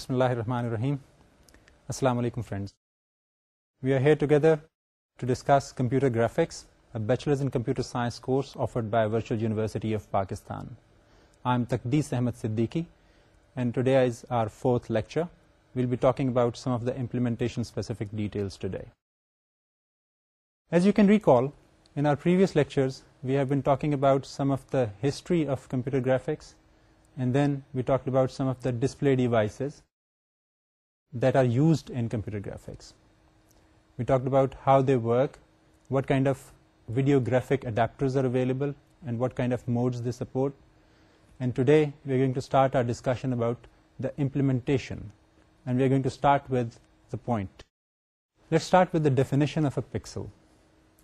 بسم اللہ الرحمن الرحیم السلام علیکم friends we are here together to discuss computer graphics bachelors in computer science course offered by virtual university of Pakistan I am Taqdees Ahmed Siddiqui and today is our fourth lecture we'll be talking about some of the implementation specific details as you can recall in our previous lectures we have been talking about some of the history of computer graphics display devices that are used in computer graphics. We talked about how they work, what kind of video graphic adapters are available, and what kind of modes they support. And today we are going to start our discussion about the implementation, and we are going to start with the point. Let's start with the definition of a pixel.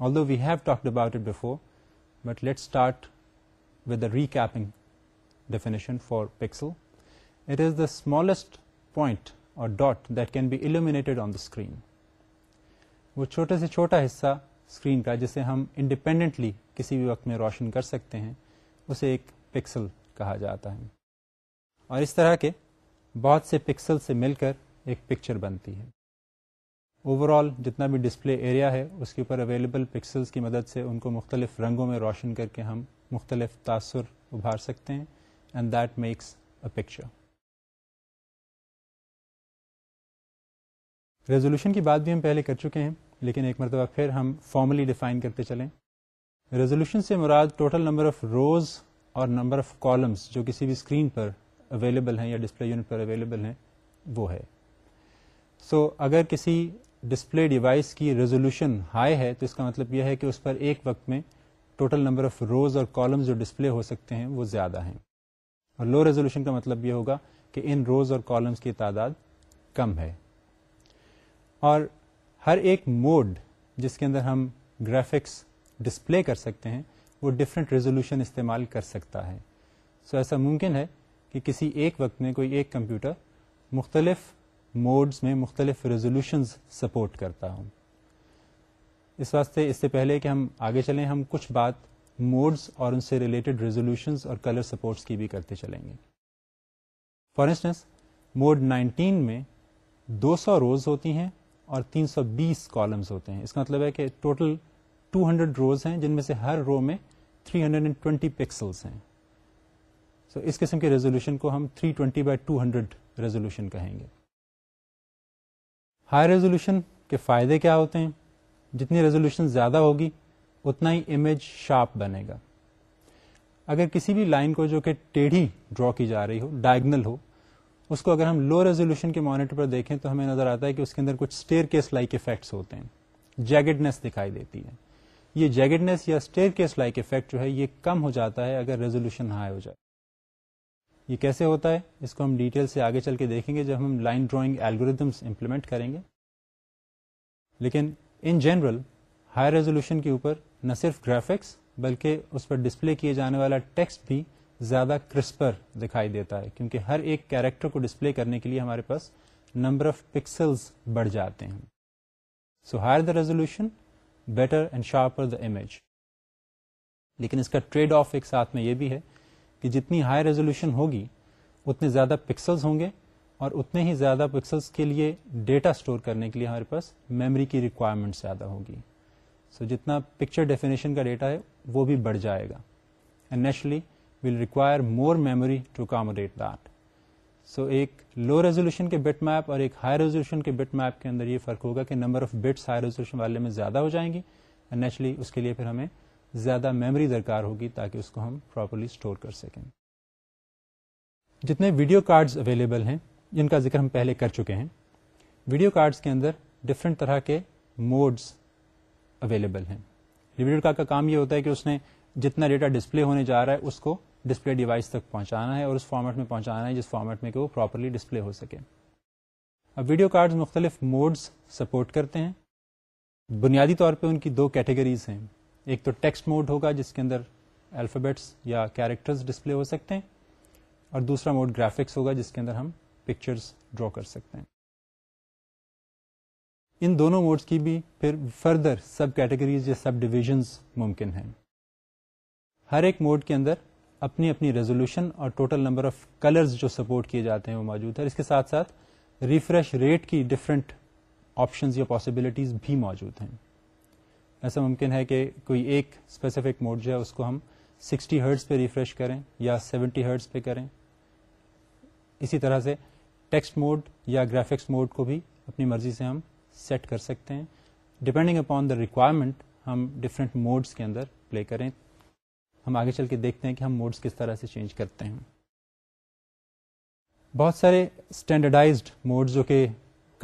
Although we have talked about it before, but let's start with the recapping definition for pixel. It is the smallest point اور dot that can be illuminated on the screen وہ چھوٹے سے چھوٹا حصہ screen کا جسے ہم independently کسی بھی وقت میں روشن کر سکتے ہیں اسے ایک پکسل کہا جاتا ہے اور اس طرح کے بہت سے پکسل سے مل کر ایک پکچر بنتی ہے اوور آل جتنا بھی ڈسپلے ایریا ہے اس کے اوپر اویلیبل پکسلس کی مدد سے ان کو مختلف رنگوں میں روشن کر کے ہم مختلف تاثر ابھار سکتے ہیں and that makes a picture resolution کی بات بھی ہم پہلے کر چکے ہیں لیکن ایک مرتبہ پھر ہم فارملی ڈیفائن کرتے چلیں ریزولوشن سے مراد ٹوٹل نمبر آف روز اور نمبر آف کالمس جو کسی بھی اسکرین پر اویلیبل ہیں یا ڈسپلے یونٹ پر اویلیبل ہیں وہ ہے سو so, اگر کسی ڈسپلے ڈیوائس کی ریزولوشن ہائی ہے تو اس کا مطلب یہ ہے کہ اس پر ایک وقت میں ٹوٹل نمبر آف روز اور کالمز جو ڈسپلے ہو سکتے ہیں وہ زیادہ ہیں اور لو ریزولوشن کا مطلب یہ ہوگا کہ ان روز اور کالمز کی تعداد کم ہے اور ہر ایک موڈ جس کے اندر ہم گرافکس ڈسپلے کر سکتے ہیں وہ ڈفرینٹ ریزولوشن استعمال کر سکتا ہے سو so ایسا ممکن ہے کہ کسی ایک وقت میں کوئی ایک کمپیوٹر مختلف موڈز میں مختلف ریزولوشنز سپورٹ کرتا ہوں اس واسطے اس سے پہلے کہ ہم آگے چلیں ہم کچھ بات موڈز اور ان سے ریلیٹڈ ریزولوشنز اور کلر سپورٹس کی بھی کرتے چلیں گے فار انسٹنس موڈ نائنٹین میں دو سو روز ہوتی ہیں اور تین سو بیس کالمز ہوتے ہیں اس کا مطلب ہے کہ ٹوٹل ٹو ہنڈریڈ روز ہیں جن میں سے ہر رو میں three hundred and twenty pixels ہیں سو so اس قسم کے ریزولوشن کو ہم three twenty by two hundred resolution کہیں گے ہائی ریزولوشن کے فائدے کیا ہوتے ہیں جتنی ریزولوشن زیادہ ہوگی اتنا ہی امیج شارپ بنے گا اگر کسی بھی لائن کو جو کہ ٹیڑھی ڈرا کی جا رہی ہو ڈائگنل ہو اس کو اگر ہم لو ریزولوشن کے مانیٹر پر دیکھیں تو ہمیں نظر آتا ہے کہ اس کے اندر کچھ اسٹیئر کیس لائک افیکٹس ہوتے ہیں جیگڈنس دکھائی دیتی ہے یہ جیگڈنس یا اسٹیئر کیس لائک افیکٹ جو ہے یہ کم ہو جاتا ہے اگر ریزولوشن ہائی ہو جائے یہ کیسے ہوتا ہے اس کو ہم ڈیٹیل سے آگے چل کے دیکھیں گے جب ہم لائن ڈرائنگ ایلگوریدمس امپلیمنٹ کریں گے لیکن ان جنرل ہائی ریزولوشن کے اوپر نہ صرف گرافکس بلکہ اس پر ڈسپلے کیے جانے والا ٹیکسٹ بھی زیادہ کرسپر دکھائی دیتا ہے کیونکہ ہر ایک کیریکٹر کو ڈسپلے کرنے کے لیے ہمارے پاس نمبر آف پکسلز بڑھ جاتے ہیں so higher the resolution better and sharper the image لیکن اس کا ٹریڈ آف ایک ساتھ میں یہ بھی ہے کہ جتنی ہائی ریزولوشن ہوگی اتنے زیادہ پکسلس ہوں گے اور اتنے ہی زیادہ پکسلس کے لیے ڈیٹا اسٹور کرنے کے لیے ہمارے پاس میموری کی ریکوائرمنٹ زیادہ ہوگی سو so جتنا پکچر ڈیفینیشن کا ڈیٹا ہے وہ بھی بڑھ جائے گا and naturally will require more memory to accommodate that so ایک لو ریزولوشن کے بٹ میپ اور ایک ہائی ریزولوشن کے بٹ میپ کے اندر یہ فرق ہوگا کہ number of bit high resolution والے میں زیادہ ہو جائیں گے نیچرلی اس کے لیے پھر ہمیں زیادہ میموری درکار ہوگی تاکہ اس کو ہم پراپرلی اسٹور کر سکیں جتنے ویڈیو کارڈز اویلیبل ہیں جن کا ذکر ہم پہلے کر چکے ہیں ویڈیو کارڈز کے اندر ڈفرینٹ طرح کے موڈز اویلیبل ہیں ویڈیو کارڈ کا کام یہ ہوتا ہے کہ اس نے جتنا ڈیٹا ڈسپلے ہونے جا رہا ہے اس کو ڈسپلے ڈیوائس تک پہنچانا ہے اور اس فارمیٹ میں پہنچانا ہے جس فارمیٹ میں کہ وہ پراپرلی ڈسپلے ہو سکے اب ویڈیو کارڈ مختلف موڈز سپورٹ کرتے ہیں بنیادی طور پہ ان کی دو کیٹیگریز ہیں ایک تو ٹیکسٹ موڈ ہوگا جس کے اندر الفابیٹس یا کیریکٹرز ڈسپلے ہو سکتے ہیں اور دوسرا موڈ گرافکس ہوگا جس کے اندر ہم پکچرز ڈرا کر سکتے ہیں ان دونوں موڈز کی بھی پھر فردر سب کیٹیگریز یا سب ڈویژنز ممکن ہیں ہر ایک موڈ کے اندر اپنی اپنی ریزولوشن اور ٹوٹل نمبر آف کلرز جو سپورٹ کیے جاتے ہیں وہ موجود ہے اس کے ساتھ ساتھ ریفریش ریٹ کی ڈفرینٹ آپشنز یا پاسبلٹیز بھی موجود ہیں ایسا ممکن ہے کہ کوئی ایک اسپیسیفک موڈ جو ہے اس کو ہم سکسٹی ہرٹس پہ ریفریش کریں یا سیونٹی ہرٹس پہ کریں اسی طرح سے ٹیکسٹ موڈ یا گرافکس موڈ کو بھی اپنی مرضی سے ہم سیٹ کر سکتے ہیں ڈپینڈنگ اپان دا ریکوائرمنٹ ہم ڈفرینٹ موڈس کے اندر پلے کریں ہم آگے چل کے دیکھتے ہیں کہ ہم موڈس کس طرح سے چینج کرتے ہیں بہت سارے اسٹینڈرڈائزڈ موڈ جو کہ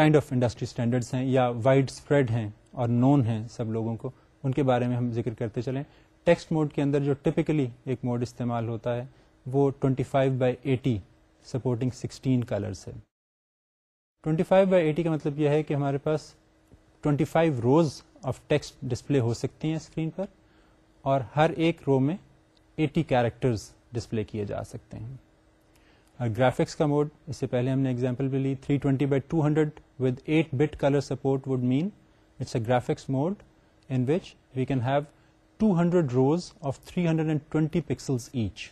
کائنڈ آف انڈسٹری اسٹینڈرڈس ہیں یا وائڈ اسپریڈ ہیں اور نون ہیں سب لوگوں کو ان کے بارے میں ہم ذکر کرتے چلیں ٹیکسٹ موڈ کے اندر جو ٹپکلی ایک موڈ استعمال ہوتا ہے وہ 25 five by eighty supporting sixteen colours ہے 25 فائیو بائی ایٹی کا مطلب یہ ہے کہ ہمارے پاس twenty five rows of text display ہو سکتی ہیں اسکرین پر اور ہر ایک رو میں ایٹی کیریکٹرز ڈسپلے کیے جا سکتے ہیں گرافکس کا موڈ اس سے پہلے ہم نے اگزامپل بھی لی three twenty by two hundred with eight bit colour support would mean it's a graphics mode in which we can have two hundred rows of three hundred and twenty pixels each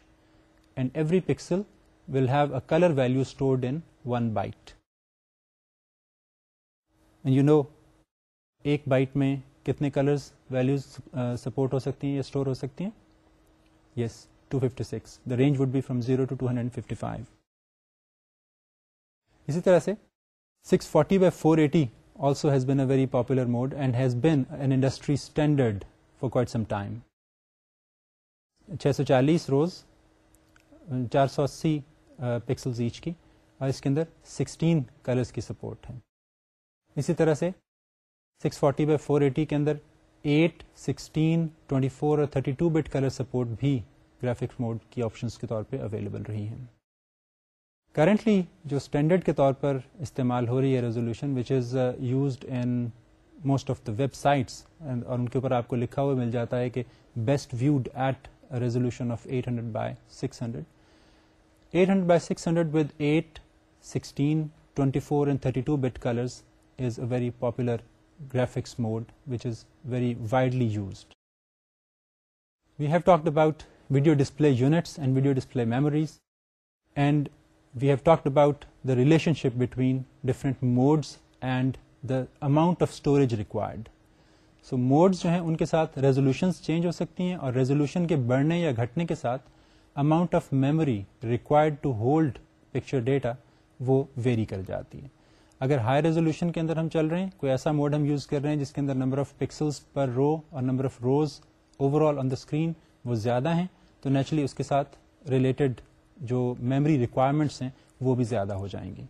and every pixel will have a colour value stored in one byte you know ایک byte میں کتنے colours values support ہو سکتی ہیں یا store ہو سکتی ہیں six the range would be from zero to two hundred fifty five اسی طرح سے six forty by four eighty also he mode and has been an industry standard for کو چھ سو چالیس روز چار سو اسی پکسل ایچ کی اور اس کے اندر سکسٹین کلرس کی سپورٹ ہے اسی طرح سے six forty by four eighty کے اندر ایٹ سکسٹین فور اور thirty two bit colour support بھی گرافکس موڈ کی آپشنس کے طور پہ اویلیبل رہی ہیں کرنٹلی جو اسٹینڈرڈ کے طور پر استعمال ہو رہی ہے resolution which is used in most of the websites اور ان کے اوپر آپ کو لکھا ہوا مل جاتا ہے کہ best viewed at resolution of eight hundred by six hundred eight hundred by six hundred with eight sixteen twenty four and thirty two bit colours is a very popular graphics mode which is very widely used we have talk about video display units and video display memories and we have talk about the relationship between different modes and the amount of storage required so modes جو ہیں ان کے ساتھ resolutions change ہو سکتی ہیں اور resolution کے بڑھنے یا گھٹنے کے ساتھ amount of memory required to hold picture data وہ ویری کر جاتی ہے اگر ہائی ریزولوشن کے اندر ہم چل رہے ہیں کوئی ایسا موڈ ہم یوز کر رہے ہیں جس کے اندر number of pixels per row اور number of rows overall on the screen وہ زیادہ ہیں تو نیچرلی اس کے ساتھ ریلیٹڈ جو میمری ریکوائرمنٹس ہیں وہ بھی زیادہ ہو جائیں گی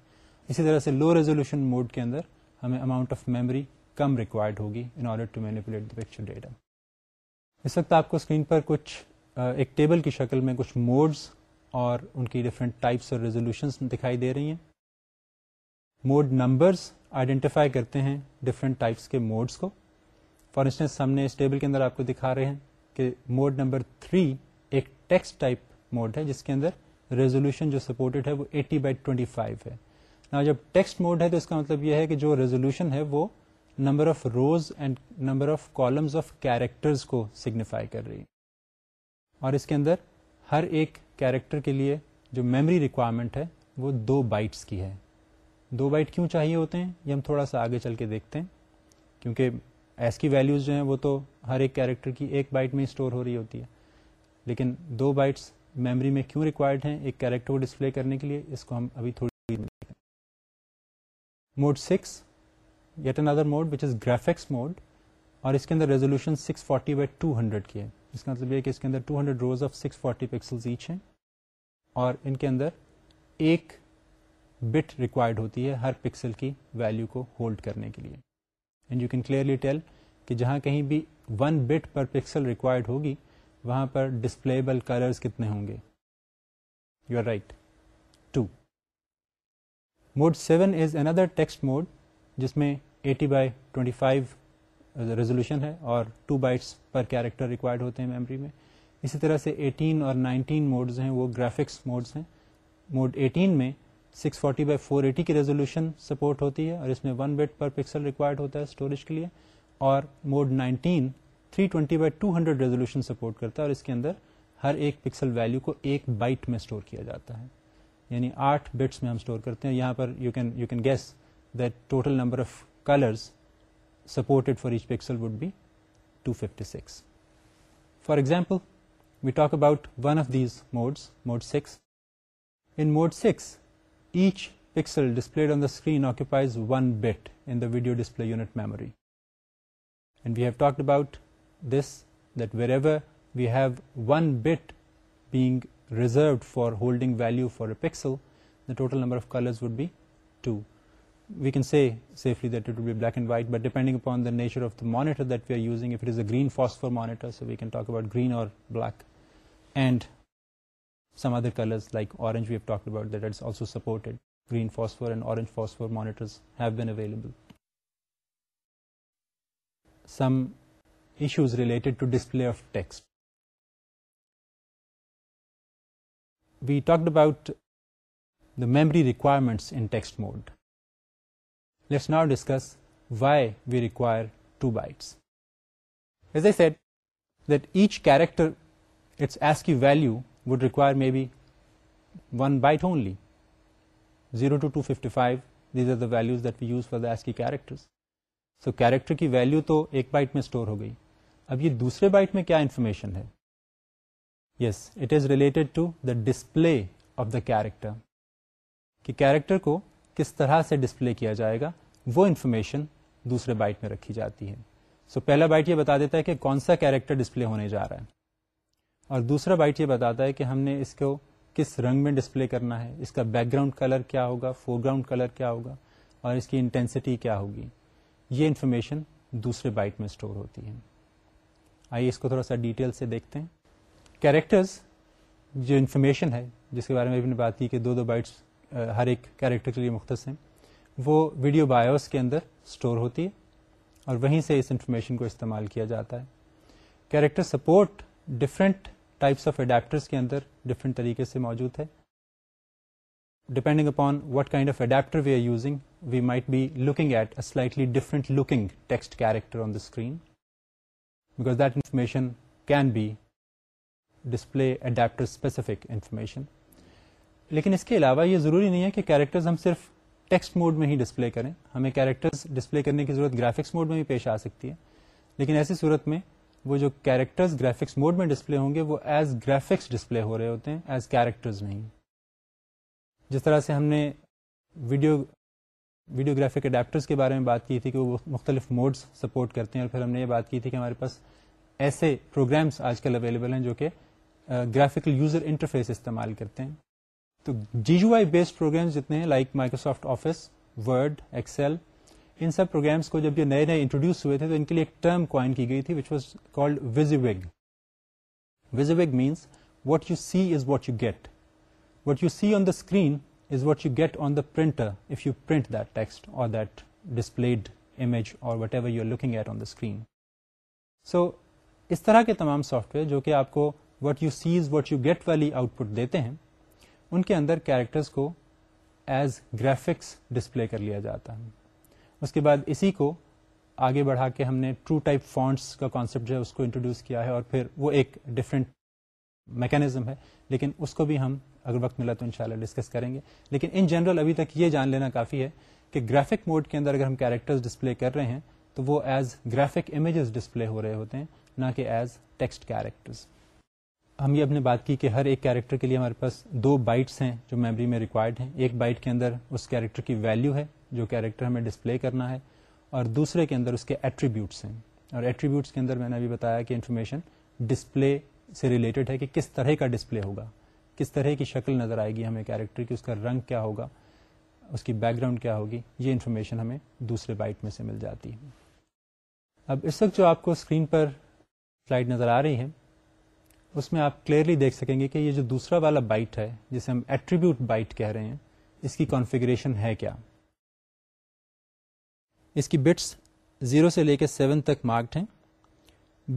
اسی طرح سے لو ریزولوشن موڈ کے اندر ہمیں اماؤنٹ آف میموری کم ریکوائرڈ ہوگی in order to manipulate the picture data اس وقت آپ کو اسکرین پر کچھ ایک ٹیبل کی شکل میں کچھ موڈس اور ان کی ڈفرینٹ ٹائپس اور ریزولوشنس دکھائی دے رہی ہیں موڈ نمبرس آئیڈینٹیفائی کرتے ہیں ڈفرینٹ ٹائپس کے موڈس کو فار انسٹنس ہم نے اس ٹیبل کے اندر آپ کو دکھا رہے ہیں کہ موڈ نمبر 3 ایک ٹیکسٹ ٹائپ موڈ ہے جس کے اندر ریزولوشن جو سپورٹڈ ہے وہ 80 بائی 25 ہے نا جب ٹیکسٹ موڈ ہے تو اس کا مطلب یہ ہے کہ جو ریزولوشن ہے وہ number of rows and number of columns of characters کو سگنیفائی کر رہی اور اس کے اندر ہر ایک کیریکٹر کے لیے جو میموری ریکوائرمنٹ ہے وہ دو بائٹس کی ہے دو بائٹ کیوں چاہیے ہوتے ہیں یہ ہم تھوڑا سا آگے چل کے دیکھتے ہیں کیونکہ ایس کی ویلوز جو ہیں وہ تو ہر ایک کیریکٹر کی ایک بائٹ میں اسٹور ہو رہی ہوتی ہے لیکن دو بائٹس میموری میں کیوں ریکوائرڈ ہیں ایک کیریکٹر کو ڈسپلے کرنے کے لیے اس کو ہم ابھی تھوڑی mode six yet another mode which is graphics mode اور اس کے اندر resolution 640 forty by two hundred کی ہے اس کا مطلب یہ کہ اس کے اندر 200 hundred rows of six forty pixels each ہیں اور ان کے اندر ایک بٹ ریکوائرڈ ہوتی ہے ہر پکسل کی ویلو کو ہولڈ کرنے کے لیے and you can clearly tell کہ جہاں کہیں بھی one bit per pixel required ہوگی وہاں پر ڈسپلیبل کلرز کتنے ہوں گے you are right to mode seven is another text mode جس میں eighty by twenty five resolution ہے اور two bytes per character required ہوتے ہیں میموری میں اسی طرح سے ایٹین اور نائنٹین موڈز ہیں وہ گرافکس موڈز ہیں موڈ ایٹین میں six forty by four eighty کی ریزولوشن سپورٹ ہوتی ہے اور اس میں one bit per pixel required ہوتا ہے اسٹوریج کے لیے اور mode nineteen three twenty by two hundred resolution support کرتا ہے اور اس کے اندر ہر ایک پکسل ویلو کو ایک بائٹ میں اسٹور کیا جاتا ہے یعنی آٹھ بٹس میں ہم اسٹور کرتے ہیں یہاں پر you can you can guess that total number of colours supported for each pixel would be two fifty six for example we talk about one of these modes mode six in mode six Each pixel displayed on the screen occupies 1 bit in the video display unit memory. And we have talked about this, that wherever we have 1 bit being reserved for holding value for a pixel, the total number of colors would be 2. We can say safely that it would be black and white, but depending upon the nature of the monitor that we are using, if it is a green phosphor monitor, so we can talk about green or black. And some other colors like orange we have talked about, that it's also supported. Green phosphor and orange phosphor monitors have been available. Some issues related to display of text. We talked about the memory requirements in text mode. Let's now discuss why we require 2 bytes. As I said, that each character, its ASCII value would require byte only zero to two fifty five these are the values that we use for this کی character so character کی value تو ایک byte میں store ہو گئی اب یہ دوسرے بائٹ میں کیا انفارمیشن ہے yes it is related to the display of the character کہ کیریکٹر کو کس طرح سے ڈسپلے کیا جائے گا وہ انفارمیشن دوسرے بائٹ میں رکھی جاتی ہے سو پہلا بائٹ یہ بتا دیتا ہے کہ کون سا کیریکٹر ڈسپلے ہونے جا رہا ہے اور دوسرا بائٹ یہ بتاتا ہے کہ ہم نے اس کو کس رنگ میں ڈسپلے کرنا ہے اس کا بیک گراؤنڈ کلر کیا ہوگا فور گراؤنڈ کلر کیا ہوگا اور اس کی انٹینسٹی کیا ہوگی یہ انفارمیشن دوسرے بائٹ میں اسٹور ہوتی ہے آئیے اس کو تھوڑا سا ڈیٹیل سے دیکھتے ہیں کیریکٹرز جو انفارمیشن ہے جس کے بارے میں بھی بات کی کہ دو دو بائٹس ہر ایک کیریکٹر کے لیے مختص ہیں وہ ویڈیو بایوز کے اندر اسٹور ہوتی ہے اور وہیں سے اس انفارمیشن کو استعمال کیا جاتا ہے character support different types of adapters کے اندر ڈفرینٹ طریقے سے موجود ہے depending upon what kind of adapter we are using we might be looking at a slightly different looking text character on the screen because that information can be display adapter specific information لیکن اس کے علاوہ یہ ضروری نہیں ہے کہ characters ہم صرف ٹیکسٹ موڈ میں ہی ڈسپلے کریں ہمیں کیریکٹرز ڈسپلے کرنے کی ضرورت گرافکس موڈ میں بھی پیش آ سکتی ہے لیکن ایسی صورت میں وہ جو کیریکٹرز گرافکس موڈ میں ڈسپلے ہوں گے وہ ایز گرافکس ڈسپلے ہو رہے ہوتے ہیں ایز کیریکٹرز نہیں جس طرح سے ہم نے ویڈیو ویڈیو گرافک اڈیپٹرز کے بارے میں بات کی تھی کہ وہ مختلف موڈس سپورٹ کرتے ہیں اور پھر ہم نے یہ بات کی تھی کہ ہمارے پاس ایسے پروگرامس آج کل اویلیبل ہیں جو کہ گرافکل یوزر انٹرفیس استعمال کرتے ہیں تو G U I based programs جتنے ہیں like Microsoft Office Word Excel ان سب پروگرامس کو جب یہ نئے نئے انٹروڈیوس ہوئے تھے تو ان کے لیے ایک ٹرم کوائن کی گئی تھی which was called ویزیویگ wig wig means what you see is what you get what you see on the screen is what you get on the printer if you print that text or that displayed image or whatever you are looking at on the screen so اس طرح کے تمام software جو کہ آپ کو what you see is what you get والی output دیتے ہیں ان کے اندر کیریکٹرس کو ایز گرافکس ڈسپلے کر لیا جاتا ہے اس کے بعد اسی کو آگے بڑھا کے ہم نے ٹرو ٹائپ فونٹس کا کانسیپٹ جو ہے اس کو انٹروڈیوس کیا ہے اور پھر وہ ایک ڈفرینٹ میکینزم ہے لیکن اس کو بھی ہم اگر وقت ملا تو ان شاء اللہ ڈسکس کریں گے لیکن ان جنرل ابھی تک یہ جان لینا کافی ہے کہ گرافک موڈ کے اندر اگر ہم کیریکٹر ڈسپلے کر رہے ہیں تو وہ ایز گرافک امیجز ڈسپلے ہو رہے ہوتے ہیں نہ کہ ایز ٹیکسٹ کیریکٹر ہم یہ اب نے بات کی کہ ہر ایک کیریکٹر کے لیے ہمارے پاس دو بائٹس ہیں جو میموری میں ریکوائرڈ ہیں ایک بائٹ کے اندر اس کیریکٹر کی ویلو ہے جو کیریکٹر ہمیں ڈسپلے کرنا ہے اور دوسرے کے اندر اس کے ایٹریبیوٹس ہیں اور ایٹریبیوٹس کے اندر میں نے ابھی بتایا کہ انفارمیشن ڈسپلے سے ریلیٹڈ ہے کہ کس طرح کا ڈسپلے ہوگا کس طرح کی شکل نظر آئے گی ہمیں کیریکٹر کی اس کا رنگ کیا ہوگا اس کی بیک گراؤنڈ کیا ہوگی یہ انفارمیشن ہمیں دوسرے بائٹ میں سے مل جاتی ہے اب اس وقت جو آپ کو اسکرین پر فلائٹ نظر آ رہی ہے اس میں آپ کلیئرلی دیکھ سکیں گے کہ یہ جو دوسرا والا بائٹ ہے جسے ہم ایٹریبیوٹ بائٹ کہہ رہے ہیں اس کی کانفیگریشن ہے کیا اس کی بٹس 0 سے لے کے 7 تک مارکڈ ہیں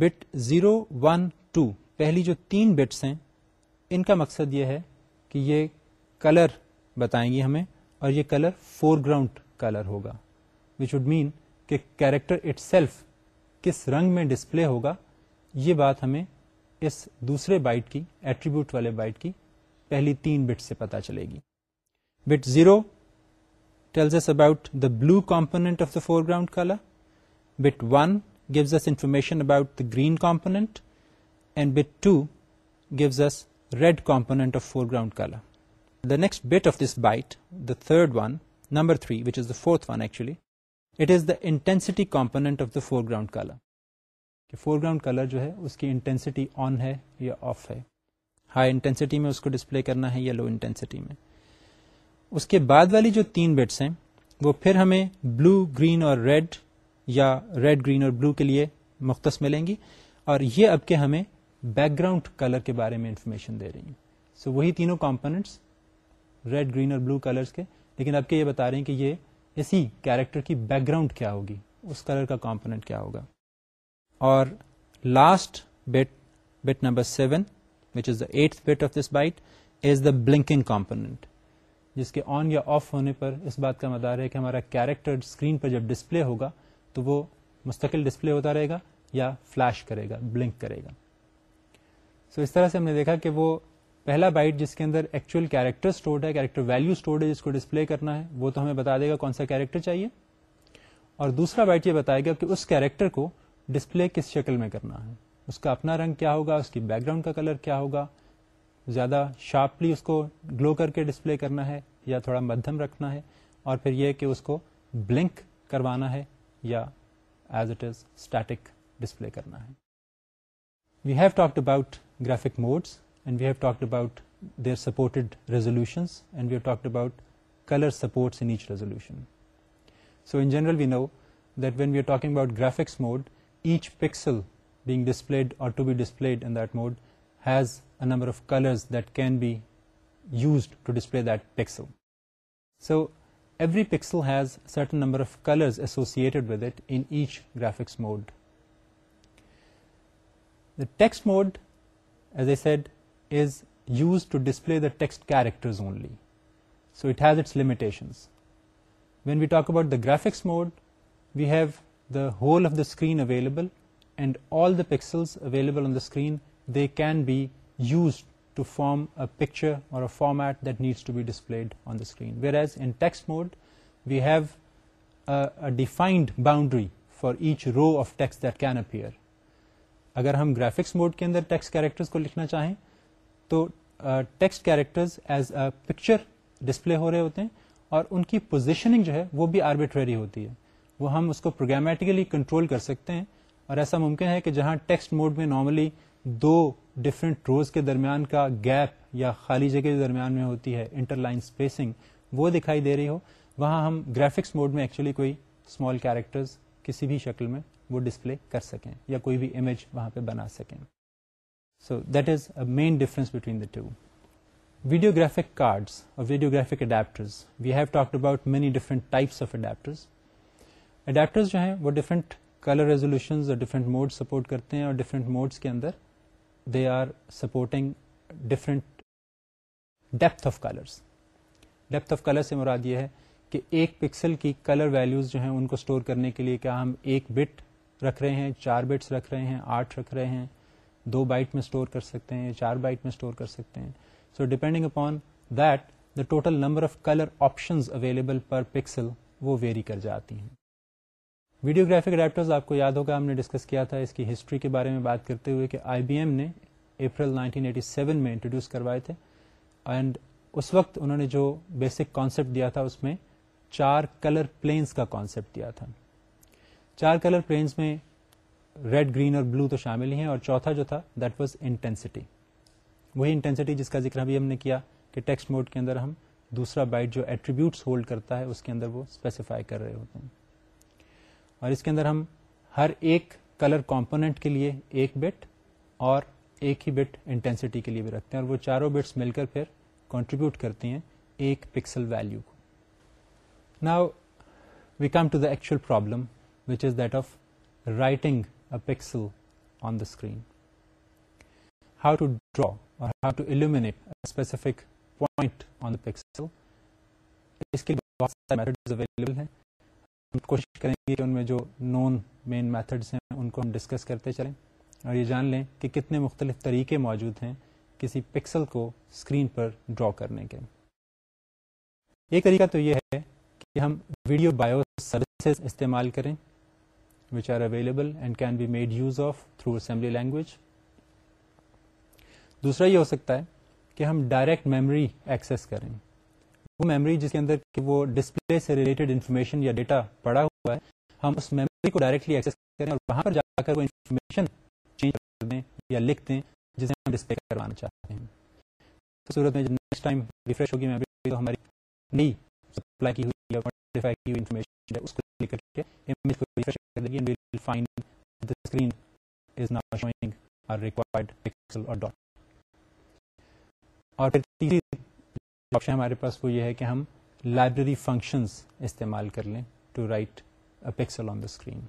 بٹ 0 1 2 پہلی جو تین بٹس ہیں ان کا مقصد یہ ہے کہ یہ کلر بتائیں گی ہمیں اور یہ کلر فور گراؤنڈ کلر ہوگا وچ وڈ مین کہ کیریکٹر اٹ سیلف کس رنگ میں ڈسپلے ہوگا یہ بات ہمیں اس دوسرے بائٹ کی ایٹریبیوٹ والے بائٹ کی پہلی تین بٹ سے پتہ چلے گی but blue component of the foreground red component کا third one number intensity component of the foreground کا فور گراؤنڈ کلر جو ہے اس کی انٹینسٹی آن ہے یا آف ہے ہائی انٹینسٹی میں اس کو ڈسپلے کرنا ہے یا لو انٹینسٹی میں اس کے بعد والی جو تین بٹس ہیں وہ پھر ہمیں بلو گرین اور ریڈ یا ریڈ گرین اور بلو کے لیے مختص ملیں گی اور یہ اب کے ہمیں بیک گراؤنڈ کلر کے بارے میں انفارمیشن دے رہی ہیں سو so, وہی تینوں کمپونیٹس ریڈ گرین اور بلو کلرس کے لیکن اب کے یہ بتا رہے ہیں کہ یہ اسی کیریکٹر کی بیک گراؤنڈ کیا ہوگی اس کلر کا کمپونیٹ کیا ہوگا اور last bit bit number seven which is the eight bit of this byte is the blinking component جس کے آن یا آف ہونے پر اس بات کا مدار ہے کہ ہمارا کیریکٹر اسکرین پر جب ڈسپلے ہوگا تو وہ مستقل ڈسپلے ہوتا رہے گا یا فلیش کرے گا بلنک کرے گا سو so اس طرح سے ہم نے دیکھا کہ وہ پہلا بائٹ جس کے اندر ایکچوئل کیریکٹر اسٹورڈ ہے کیریکٹر ویلو اسٹورڈ ہے جس کو ڈسپلے کرنا ہے وہ تو ہمیں بتا دے گا کون سا کیریکٹر چاہیے اور دوسرا بائٹ یہ بتائے گا کہ اس کیریکٹر کو ڈسپلے کس شکل میں کرنا ہے اس کا اپنا رنگ کیا ہوگا اس کی بیک گراؤنڈ کا کلر کیا ہوگا زیادہ شارپلی اس کو گلو کر کے ڈسپلے کرنا ہے یا تھوڑا مدھم رکھنا ہے اور پھر یہ کہ اس کو بلنک کروانا ہے یا as it is static display کرنا ہے we have talked about graphic modes and we have talked about their supported resolutions and we have talked about colour supports in each resolution so in general we know that when we are talking about graphics mode each pixel being displayed or to be display a number of colors that can be used to display that pixel. So every pixel has a certain number of colors associated with it in each graphics mode. The text mode, as I said, is used to display the text characters only, so it has its limitations. When we talk about the graphics mode, we have the whole of the screen available, and all the pixels available on the screen, they can be use to form a picture or form at that needs to be display where we have defined boundary for each row of text that can appear اگر ہم graphics mode کے اندر text character کو لکھنا چاہیں تو text as as picture display ہو رہے ہوتے ہیں اور ان کی پوزیشننگ جو ہے وہ بھی آربیٹری ہوتی ہے وہ ہم اس کو پروگرامیٹیکلی کنٹرول کر سکتے ہیں اور ایسا ممکن ہے کہ جہاں ٹیکسٹ موڈ میں نارملی دو ڈفرینٹ روز کے درمیان کا گیپ یا خالی جگہ کے درمیان میں ہوتی ہے انٹر لائن اسپیسنگ وہ دکھائی دے رہی ہو وہاں ہم گرافکس موڈ میں ایکچولی کوئی اسمال کیریکٹرز کسی بھی شکل میں وہ ڈسپلے کر سکیں یا کوئی بھی امیج وہاں پہ بنا سکیں so that is a main difference between the two videographic cards اور videographic adapters we have talked about many different types of adapters adapters جو ہیں وہ ڈفرنٹ کلر ریزولوشنز اور ڈفرنٹ موڈ سپورٹ کرتے ہیں اور ڈفرنٹ موڈس کے اندر they are supporting different depth of colours depth of colour سے مراد یہ ہے کہ ایک پکسل کی کلر ویلوز جو ہیں ان کو اسٹور کرنے کے لیے کیا ہم ایک بٹ رکھ رہے ہیں چار بٹس رکھ رہے ہیں آٹھ رکھ رہے ہیں دو بائٹ میں اسٹور کر سکتے ہیں چار بائٹ میں اسٹور کر سکتے ہیں so depending upon that the total number of colour options available per pixel وہ ویری کر جاتی ہیں ویڈیو گرافک اڈیپٹرز آپ کو یاد ہوگا ہم نے ڈسکس کیا تھا اس کی ہسٹری کے بارے میں بات کرتے ہوئے کہ آئی بی ایم نے اپریل نائنٹین ایٹی سیون میں انٹروڈیوس کروائے تھے اینڈ اس وقت انہوں نے جو بیسک کانسیپٹ دیا تھا اس میں چار کلر پلینس کا کانسیپٹ دیا تھا چار کلر پلینس میں ریڈ گرین اور بلو تو شامل ہی ہیں اور چوتھا جو تھا دیٹ واز انٹینسٹی وہی انٹینسٹی جس کا ذکر ابھی ہم نے کیا کہ ٹیکسٹ موڈ کے اندر ہم دوسرا بائٹ جو ایٹریبیوٹس ہولڈ کرتا ہے اس کے اندر وہ اسپیسیفائی کر رہے ہوتے ہیں اور اس کے اندر ہم ہر ایک کلر کمپونیٹ کے لیے ایک بٹ اور ایک ہی بٹ انٹینسٹی کے لیے بھی رکھتے ہیں اور وہ چاروں بٹس مل کر پھر کانٹریبیوٹ کرتے ہیں ایک پکسل ویلو کو now we come to the actual problem which is that of writing a pixel on the screen how to draw or how to illuminate specific point on the pixel اس کے بہت سارے method available ہیں کوشش کریں گے کہ ان میں جو نون مین میتھڈس ہیں ان کو ہم ڈسکس کرتے چلیں اور یہ جان لیں کہ کتنے مختلف طریقے موجود ہیں کسی پکسل کو اسکرین پر ڈرا کرنے کے ایک طریقہ تو یہ ہے کہ ہم ویڈیو بایو سروسز استعمال کریں which are available and can be made use of through assembly language دوسرا یہ ہو سکتا ہے کہ ہم ڈائریکٹ میموری ایکسیس کریں میموری جس کے اندر وہ وہ ڈسپلے ڈسپلے سے ریلیٹڈ انفارمیشن انفارمیشن یا یا ڈیٹا پڑا ہوا ہے ہے ہم ہم اس میموری میموری کو ڈائریکٹلی کریں اور اور وہاں پر جا کر کر چینج دیں دیں لکھ جسے کروانا چاہتے ہیں تو تو صورت میں جب نیکسٹ ٹائم ریفریش ہوگی ہماری نئی سپلائی کی ہوئی آپشن ہمارے پاس وہ یہ ہے کہ ہم لائبریری فنکشنز استعمال کر لیں to write pixel on the screen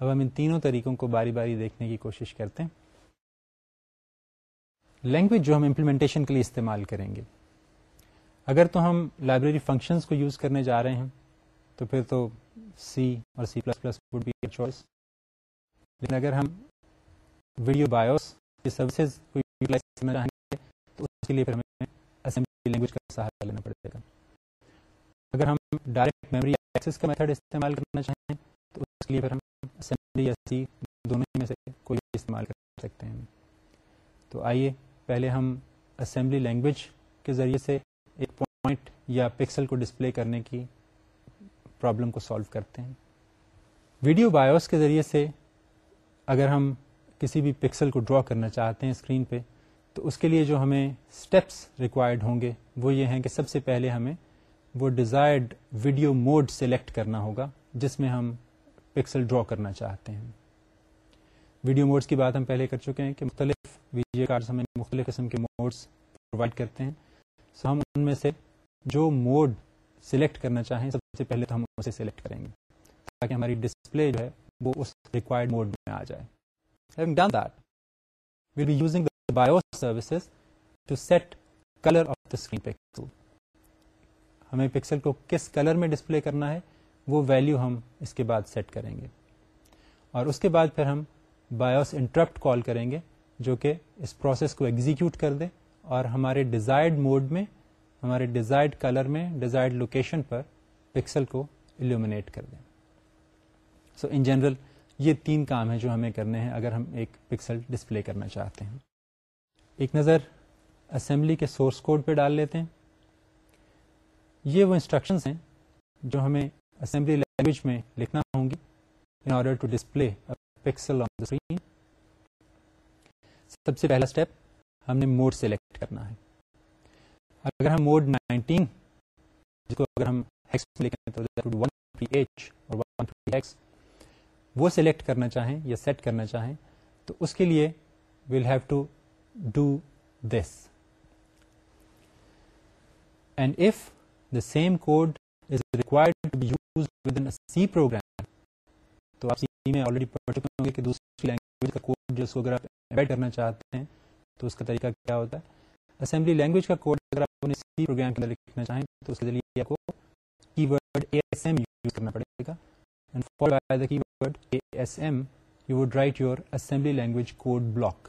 اب ہم ان تینوں طریقوں کو باری باری دیکھنے کی کوشش کرتے ہیں لینگویج جو ہم امپلیمنٹیشن کے لیے استعمال کریں گے اگر تو ہم لائبریری فنکشنز کو یوز کرنے جا رہے ہیں تو پھر تو C or C plus plus would be choice لیکن اگر ہم ویڈیو بایوس سروسز کو یوٹیلائز کرنا چاہیں گے تو اس کے لیے پھر ہمیں لینگویج کا سہارا لینا پڑے گا اگر ہم ڈائریکٹ میموری ایکسس کا میتھڈ استعمال کرنا چاہیں تو اس کے لیے پھر ہم اسمبلی یا سی دونوں میں سے کوئی استعمال کر سکتے ہیں تو آئیے پہلے ہم اسمبلی لینگویج کے ذریعے سے ایک پوائنٹ یا پکسل کو ڈسپلے کرنے کی پرابلم کو سالو کرتے ہیں ویڈیو بایوس کے ذریعے سے اگر ہم کسی بھی پکسل کو ڈرا کرنا چاہتے ہیں اسکرین پہ تو اس کے لیے جو ہمیں اسٹیپس ریکوائرڈ ہوں گے وہ یہ ہیں کہ سب سے پہلے ہمیں وہ ڈیزائرڈ ویڈیو موڈ سلیکٹ کرنا ہوگا جس میں ہم پکسل ڈرا کرنا چاہتے ہیں ویڈیو موڈس کی بات ہم پہلے کر چکے ہیں کہ مختلف ویڈیو کارڈ ہمیں مختلف قسم کے موڈس پرووائڈ کرتے ہیں سو ہم ان میں سے جو موڈ سلیکٹ کرنا چاہیں سب سے پہلے تو ہم اسے سلیکٹ کریں گے تاکہ ہماری ڈسپلے جو ہے وہ اس ریکوائرڈ موڈ میں آ جائے done that we'll be using the BIOS services to set colour of the screen pixel. ہمیں پکسل کو کس کلر میں ڈسپلے کرنا ہے وہ ویلو ہم اس کے بعد سیٹ کریں گے اور اس کے بعد پھر ہم بایوس انٹرپٹ کال کریں گے جو کہ اس پروسیس کو ایگزیکیوٹ کر دے اور ہمارے ڈیزائرڈ موڈ میں ہمارے ڈیزائرڈ کلر میں ڈیزائرڈ لوکیشن پر پکسل کو الومنیٹ کر دیں سو ان جنرل یہ تین کام ہیں جو ہمیں کرنے ہیں اگر ہم ایک پکسل ڈسپلے کرنا چاہتے ہیں ایک نظر اسمبلی کے سورس کوڈ پہ ڈال لیتے ہیں یہ وہ انسٹرکشن ہیں جو ہمیں اسمبلی لینگویج میں لکھنا ہوں گی ان آرڈر ٹو اسکرین سب سے پہلا اسٹیپ ہم نے موڈ سلیکٹ کرنا ہے اگر ہم موڈ نائنٹین وہ سلیکٹ کرنا چاہیں یا سیٹ کرنا چاہیں تو اس کے لیے we'll have to do this. And if the same code is required to be used within a C program, تو آپ سی میں آلریڈی پڑھ چکے ہوں گے کہ دوسری لینگویج کا کوڈ جو اس کو اگر آپ ایڈ کرنا چاہتے ہیں تو اس کا طریقہ کیا ہوتا ہے اسمبلی لینگویج کا کوڈ اگر آپ نے سی پروگرام کے اندر لکھنا چاہیں تو اس کے ذریعے آپ کو keyword A S M use کرنا پڑے گا and follow by the keyword A S M you would write your assembly language code block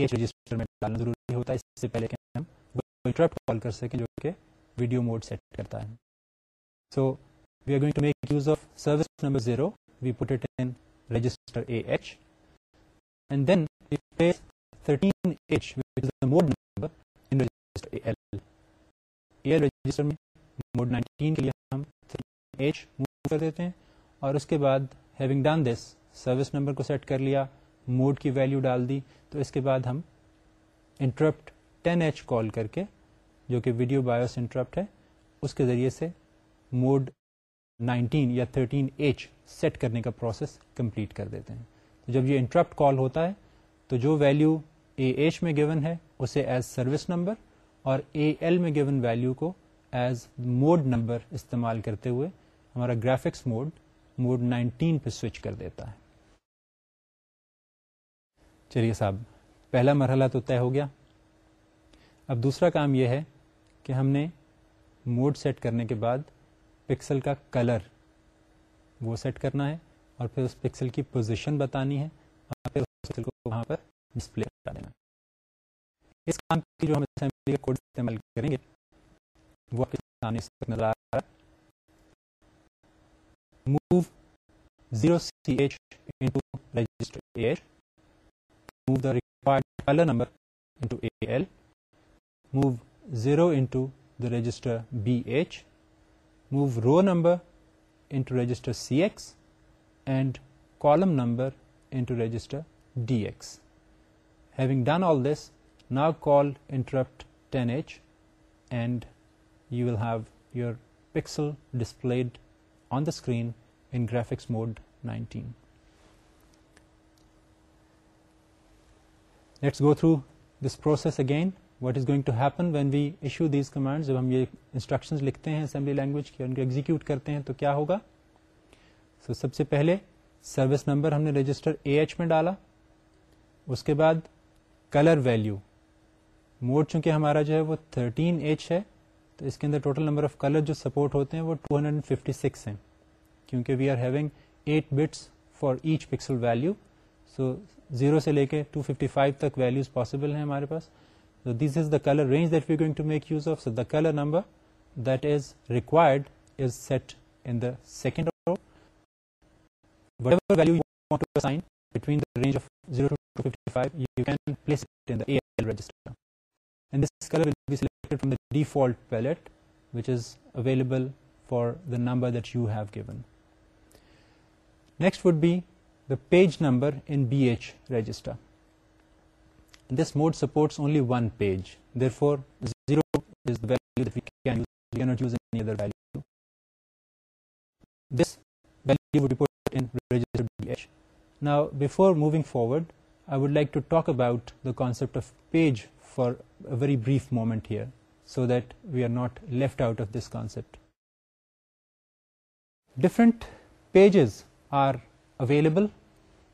page register میں ڈالنا ضروری ہوتا ہے اس سے پہلے کہ ہم انٹرپٹ کال کر سکیں جو کہ ویڈیو موڈ سیٹ کرتا ہے so we are going to make use of service number zero we put it in register A H and then thirteen mode number in register میں موڈ 19 کے لیے ہم ایچ موو کر دیتے ہیں اور اس کے بعد having done this service number کو سیٹ کر لیا موڈ کی ویلیو ڈال دی تو اس کے بعد ہم انٹرپٹ ٹین ایچ کال کر کے جو کہ ویڈیو بایوس انٹرپٹ ہے اس کے ذریعے سے موڈ نائنٹین یا تھرٹین ایچ سیٹ کرنے کا پروسیس کمپلیٹ کر دیتے ہیں تو جب یہ انٹرپٹ کال ہوتا ہے تو جو ویلو اے ایچ میں گیون ہے اسے ایز سروس نمبر اور اے ایل میں گیون ویلو کو ایز موڈ نمبر استعمال کرتے ہوئے ہمارا گرافکس موڈ موڈ نائنٹین پہ سوئچ کر دیتا ہے چلیے صاحب پہلا مرحلہ تو طے ہو گیا اب دوسرا کام یہ ہے کہ ہم نے موڈ سیٹ کرنے کے بعد پکسل کا کلر وہ سیٹ کرنا ہے اور پھر اس پکسل کی پوزیشن بتانی ہے اور پھر اس پکسل کو وہاں پر ڈسپلے کرا دینا اس کام کی جو ہم اسمبلی کوڈ استعمال کریں گے وہ آپ نظر آ رہا move zero C H into register H move the required color number into AL, move 0 into the register BH, move row number into register CX and column number into register DX. Having done all this, now call interrupt 10H and you will have your pixel displayed on the screen in graphics mode 19. Let's go through this process again what is going to happen when we issue these command جب ہم یہ instructions لکھتے ہیں assembly language کی ان کو execute کرتے ہیں تو کیا ہوگا سو سب سے پہلے سروس نمبر ہم نے رجسٹر اے ایچ میں ڈالا اس کے بعد کلر ویلو موڈ چونکہ ہمارا جو ہے وہ 13 ایچ ہے تو اس کے اندر ٹوٹل نمبر آف کلر جو سپورٹ ہوتے ہیں وہ 256 ہیں کیونکہ we are having 8 bits for each pixel value so zero سے لے کے 255 تک ویلوز پاسبل ہیں ہمارے پاس so this is the colour range that we going to make use of so the colour number that is required is set in the second you want to to assign between the the the range of 0 can place it in AL register. And this color will be selected from default palette, which is available for the number that you have given. Next would be page number in B H register this mode supports only one page therefore zero نوٹرفور moving forward I would like to talk about the concept of page for very brief moment here so that we are not left out of this concept different pages are available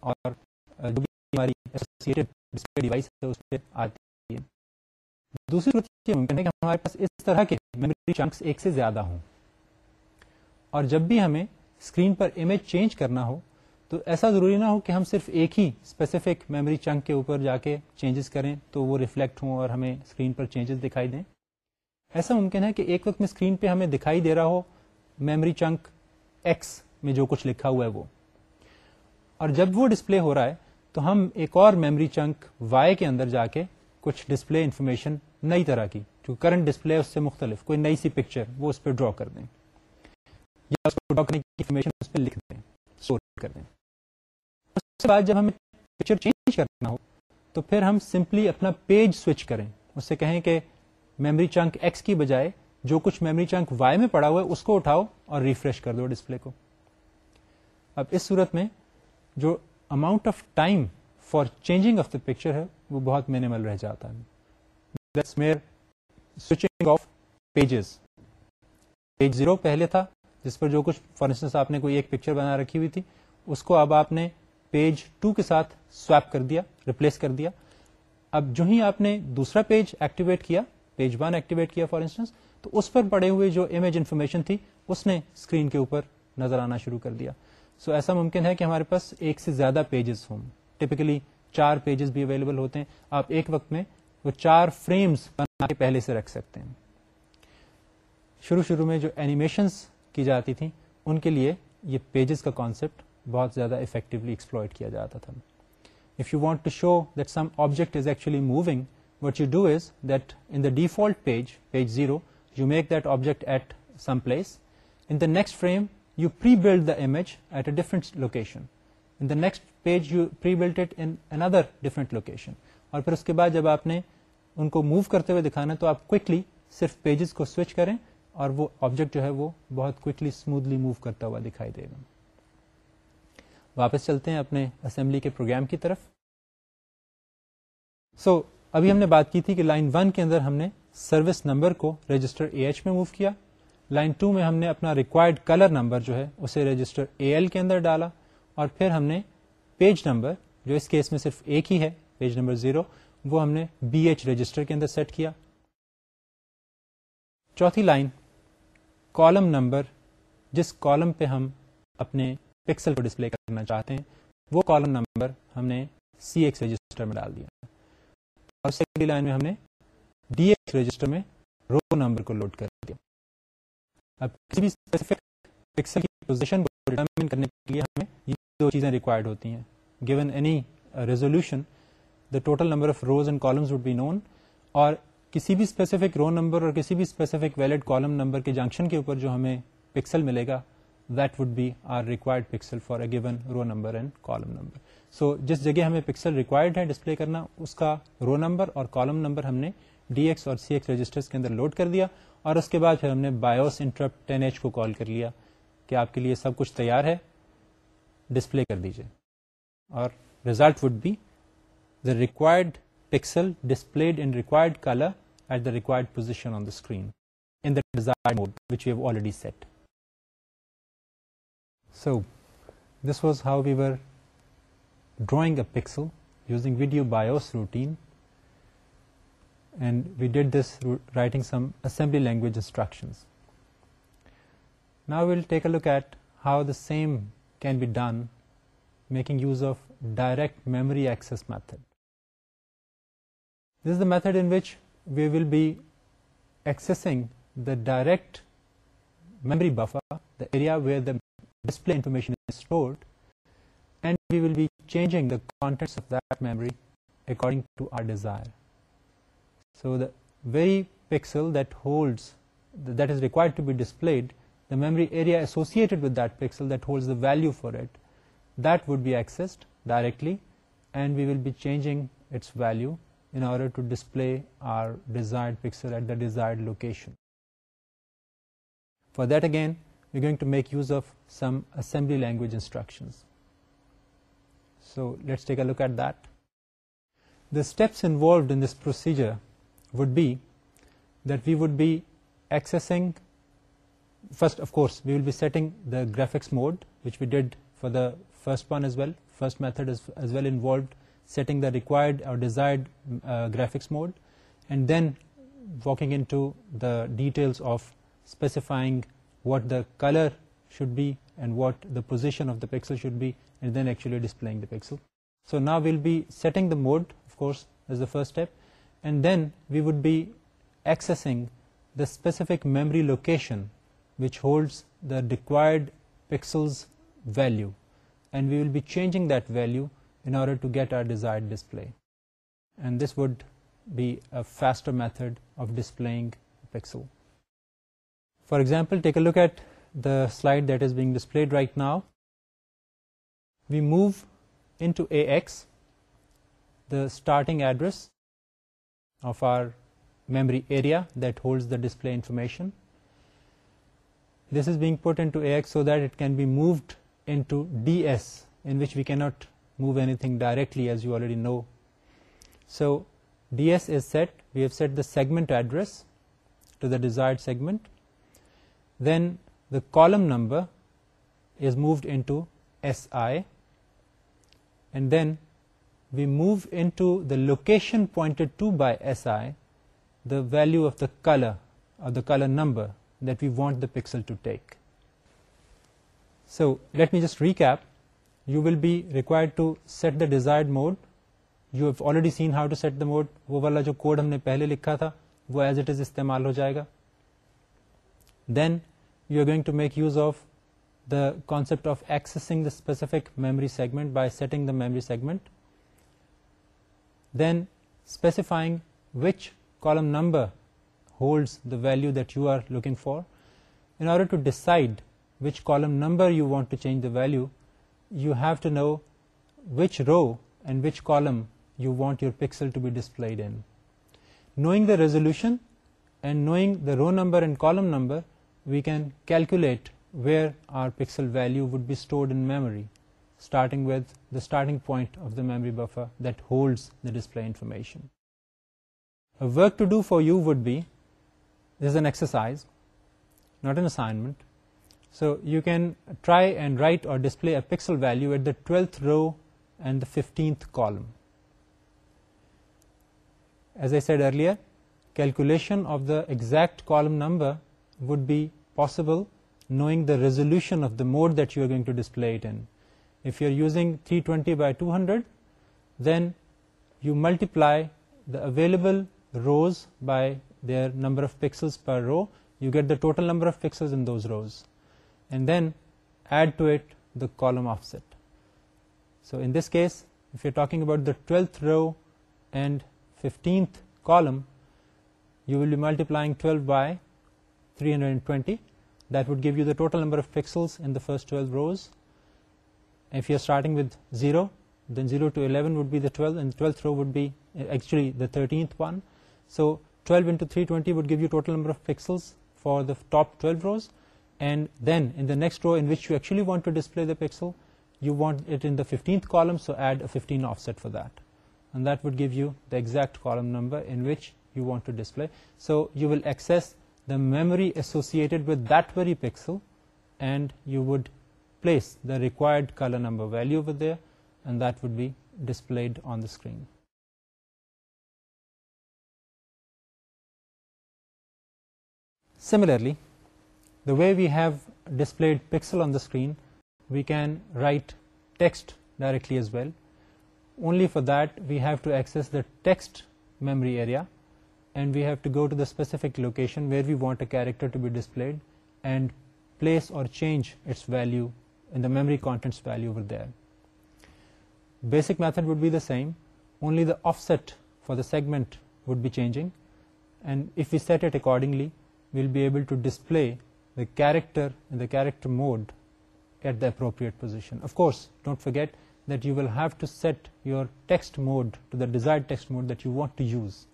اور جو بھی device ہے ہے ہے اس پہ آتی دوسری صورت یہ ممکن کہ ہمارے پاس اس طرح کے میموری چنکس ایک سے زیادہ ہوں اور جب بھی ہمیں اسکرین پر امیج چینج کرنا ہو تو ایسا ضروری نہ ہو کہ ہم صرف ایک ہی اسپیسیفک میموری چنک کے اوپر جا کے چینجز کریں تو وہ ریفلیکٹ ہوں اور ہمیں اسکرین پر چینجز دکھائی دیں ایسا ممکن ہے کہ ایک وقت میں اسکرین پہ ہمیں دکھائی دے رہا ہو میموری چنک ایکس میں جو کچھ لکھا ہوا ہے وہ اور جب وہ ڈسپلے ہو رہا ہے تو ہم ایک اور میموری چنک وائی کے اندر جا کے کچھ ڈسپلے انفارمیشن نئی طرح کی جو کرنٹ ڈسپلے اس سے مختلف کوئی نئی سی پکچر وہ اس پہ ڈرا کر دیں یا اس اس اس کو ڈرا کرنے کی انفارمیشن پہ لکھ دیں دیں کر کے بعد جب ہمیں پکچر چینج کرنا ہو تو پھر ہم سمپلی اپنا پیج سوئچ کریں اس سے کہیں کہ میموری چنک ایکس کی بجائے جو کچھ میموری چنک وائی میں پڑا ہوا ہے اس کو اٹھاؤ اور ریفریش کر دو ڈسپلے کو اب اس صورت میں جو amount of time for changing of the picture ہے وہ بہت مینیمل رہ جاتا ہے پیج زیرو پہلے تھا جس پر جو کچھ فار انسٹنس آپ نے کوئی ایک پکچر بنا رکھی ہوئی تھی اس کو اب آپ نے پیج ٹو کے ساتھ سویپ کر دیا ریپلیس کر دیا اب جو ہی آپ نے دوسرا پیج ایکٹیویٹ کیا پیج ون ایکٹیویٹ کیا فار انسٹنس تو اس پر پڑے ہوئے جو امیج انفارمیشن تھی اس نے اسکرین کے اوپر نظر آنا شروع کر دیا سو so ایسا ممکن ہے کہ ہمارے پاس ایک سے زیادہ پیجز ہوں ٹپکلی چار پیجز بھی اویلیبل ہوتے ہیں آپ ایک وقت میں وہ چار فریمز بنا کے پہلے سے رکھ سکتے ہیں شروع شروع میں جو اینیمیشنس کی جاتی تھیں ان کے لیے یہ پیجز کا کانسیپٹ بہت زیادہ افیکٹولی ایکسپلوئڈ کیا جاتا تھا if you want to show that some object is actually moving what you do is that in the default page page zero you make that object at some place in the next frame you prebuilt the image at a different location different location اور پھر اس کے بعد جب آپ نے ان کو move کرتے ہوئے دکھانا تو آپ کوکلی صرف پیجز کو سوئچ کریں اور وہ آبجیکٹ جو ہے وہ بہت کوکلی اسموتھلی موو کرتا ہوا دکھائی دے گا واپس چلتے ہیں اپنے اسمبلی کے پروگرام کی طرف سو so, ابھی ہم نے بات کی تھی کہ لائن 1 کے اندر ہم نے سروس نمبر کو رجسٹر اے ایچ میں موو کیا لائن ٹو میں ہم نے اپنا ریکوائرڈ کلر نمبر جو ہے اسے رجسٹر اے ایل کے اندر ڈالا اور پھر ہم نے پیج نمبر جو اس کیس میں صرف ایک ہی ہے پیج نمبر زیرو وہ ہم نے بی ایچ رجسٹر کے اندر سیٹ کیا چوتھی لائن کالم نمبر جس کالم پہ ہم اپنے پکسل کو ڈسپلے کرنا چاہتے ہیں وہ کالم نمبر ہم نے سی ایکس رجسٹر میں ڈال دیا اور سیکنڈ لائن میں ہم نے ڈی ایکس رجسٹر میں رو نمبر کو لوڈ کر دیا اب کسی بھی اسپیسیفک پکسل کی پوزیشن کو ڈیٹرمن کرنے کے لیے ہمیں یہ دو چیزیں ریکوائرڈ ہوتی ہیں given any resolution the total number of rows and columns would be known اور کسی بھی اسپیسیفک رو نمبر اور کسی بھی اسپیسیفک ویلڈ کالم نمبر کے جنکشن کے اوپر جو ہمیں پکسل ملے گا that would be our required pixel for a given row number and column number so جس جگہ ہمیں پکسل ریکوائرڈ ہے ڈسپلے کرنا اس کا رو نمبر اور کالم نمبر ہم نے ڈی ایکس اور سی ایکس رجسٹر کے اندر لوڈ کر دیا اور اس کے بعد پھر ہم نے بایوس ایچ کو کال کر لیا کہ آپ کے لیے سب کچھ تیار ہے ڈسپلے کر دیجیے اور result would be the required pixel displayed in required colour at the required position on the screen in the mode which already set so this was how we're drawing a pixel using video BIOS routine and we did this through writing some assembly language instructions. Now we'll take a look at how the same can be done making use of direct memory access method. This is the method in which we will be accessing the direct memory buffer, the area where the display information is stored, and we will be changing the contents of that memory according to our desire. So the very pixel that holds, that is required to be displayed, the memory area associated with that pixel that holds the value for it, that would be accessed directly, and we will be changing its value in order to display our desired pixel at the desired location. For that, again, we're going to make use of some assembly language instructions. So let's take a look at that. The steps involved in this procedure would be that we would be accessing, first of course we will be setting the graphics mode, which we did for the first one as well. First method is as well involved setting the required or desired uh, graphics mode, and then walking into the details of specifying what the color should be and what the position of the pixel should be, and then actually displaying the pixel. So now we will be setting the mode, of course, as the first step and then we would be accessing the specific memory location which holds the required pixels value, and we will be changing that value in order to get our desired display, and this would be a faster method of displaying a pixel. For example, take a look at the slide that is being displayed right now. We move into AX, the starting address, of our memory area that holds the display information. This is being put into AX so that it can be moved into DS, in which we cannot move anything directly, as you already know. So DS is set. We have set the segment address to the desired segment. Then the column number is moved into SI, and then we move in location pointed to by S I the value of the col or the col number that we want the pixel to take so that main recap you will be required to set the desire already seen how to set the mode وہ والا جو code ہم نے پہلے لکھا تھا وہ as it از استعمال ہو جائے گا then you are going to make use of the concept of accessing the specific memory segment by setting the memory segment then specifying which column number holds the value that you are looking for. In order to decide which column number you want to change the value, you have to know which row and which column you want your pixel to be displayed in. Knowing the resolution and knowing the row number and column number, we can calculate where our pixel value would be stored in memory starting with the starting point of the memory buffer that holds the display information. A work to do for you would be, this is an exercise, not an assignment. So you can try and write or display a pixel value at the 12th row and the 15th column. As I said earlier, calculation of the exact column number would be possible knowing the resolution of the mode that you are going to display it in. If you are using 320 by 200, then you multiply the available rows by their number of pixels per row. You get the total number of pixels in those rows, and then add to it the column offset. So in this case, if you're talking about the 12th row and 15th column, you will be multiplying 12 by 320. That would give you the total number of pixels in the first 12 rows if you're starting with 0, then 0 to 11 would be the 12, and the 12th row would be uh, actually the 13th one. So 12 into 320 would give you total number of pixels for the top 12 rows, and then in the next row in which you actually want to display the pixel, you want it in the 15th column, so add a 15 offset for that, and that would give you the exact column number in which you want to display. So you will access the memory associated with that very pixel, and you would place the required color number value over there, and that would be displayed on the screen. Similarly, the way we have displayed pixel on the screen, we can write text directly as well. Only for that we have to access the text memory area, and we have to go to the specific location where we want a character to be displayed and place or change its value in the memory contents value over there. Basic method would be the same, only the offset for the segment would be changing, and if we set it accordingly, we'll be able to display the character in the character mode at the appropriate position. Of course, don't forget that you will have to set your text mode to the desired text mode that you want to use,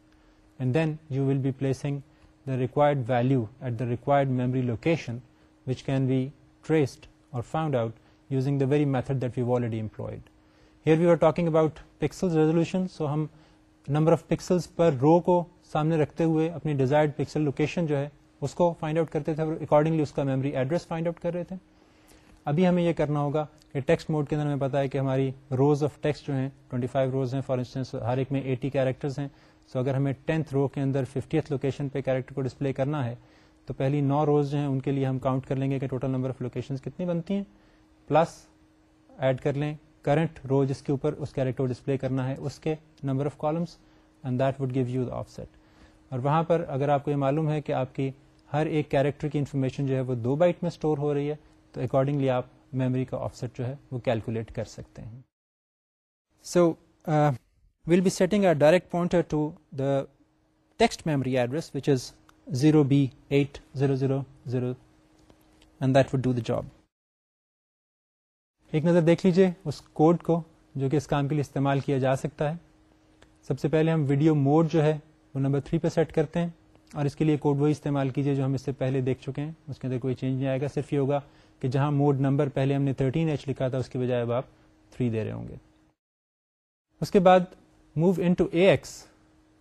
and then you will be placing the required value at the required memory location, which can be traced find out using the very method resolves per row کو سامنے رکھتے ہوئے اپنے accordingly اس کا memory address find out کر رہے تھے ابھی ہمیں یہ کرنا ہوگا کہ ٹیکسٹ موڈ کے اندر ہمیں پتا ہے کہ ہماری روز آف ٹیکسٹ جو ہے سو اگر ہمیں ٹینتھ رو کے اندر کو ڈسپلے کرنا ہے تو پہلی نو روز جو ہیں ان کے لیے ہم کاؤنٹ کر لیں گے کہ ٹوٹل نمبر آف لوکیشن کتنی بنتی ہیں پلس ایڈ کر لیں کرنٹ روز اس کیریکٹر کو ڈسپلے کرنا ہے اس کے number of columns and that would give you the offset اور وہاں پر اگر آپ کو یہ معلوم ہے کہ آپ کی ہر ایک کیریکٹر کی انفارمیشن جو ہے وہ دو بائٹ میں اسٹور ہو رہی ہے تو اکارڈنگلی آپ میموری کا آف سیٹ جو ہے وہ کیلکولیٹ کر سکتے ہیں so we'll be setting a direct point to the text memory address which is zero B eight zero zero zero and do the job ایک نظر دیکھ لیجئے اس کوڈ کو جو کہ اس کام کے لیے استعمال کیا جا سکتا ہے سب سے پہلے ہم ویڈیو موڈ جو ہے وہ نمبر تھری پہ سیٹ کرتے ہیں اور اس کے لیے کوڈ وہی استعمال کیجیے جو ہم اس سے پہلے دیکھ چکے ہیں اس کے اندر کوئی چینج نہیں آئے گا صرف یہ ہوگا کہ جہاں موڈ نمبر پہلے ہم نے 13 ایچ لکھا تھا اس کے بجائے اب آپ 3 دے رہے ہوں گے اس کے بعد move into A X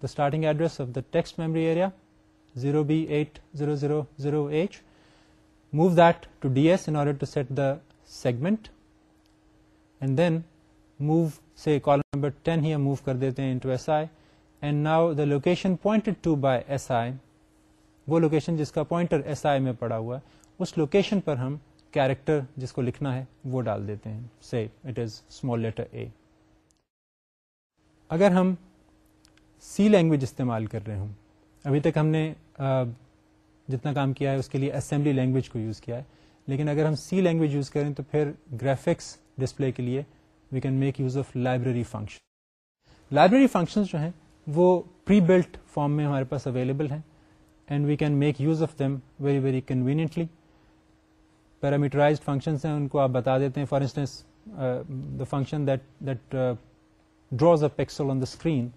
the starting address of the text memory area zero B eight zero DS move that to D S in order to set the segment and then move سے column number ten ہی ہم move کر دیتے ہیں to by S I and now the location pointed to by S I وہ location جس کا pointer S I میں پڑا ہوا ہے اس لوکیشن پر ہم کیریکٹر جس کو لکھنا ہے وہ ڈال دیتے ہیں see it is small letter a اگر ہم سی لینگویج استعمال کر رہے ہوں ابھی تک ہم نے جتنا کام کیا ہے اس کے لیے اسمبلی لینگویج کو یوز کیا ہے لیکن اگر ہم سی لینگویج یوز کریں تو پھر گرافکس ڈسپلے کے لیے we can make use of library function library functions جو ہیں وہ پری بلٹ فارم میں ہمارے پاس اویلیبل ہیں and we can make use of them very very conveniently parameterize functions ہیں ان کو آپ بتا دیتے ہیں for instance the function draws a pixel on the screen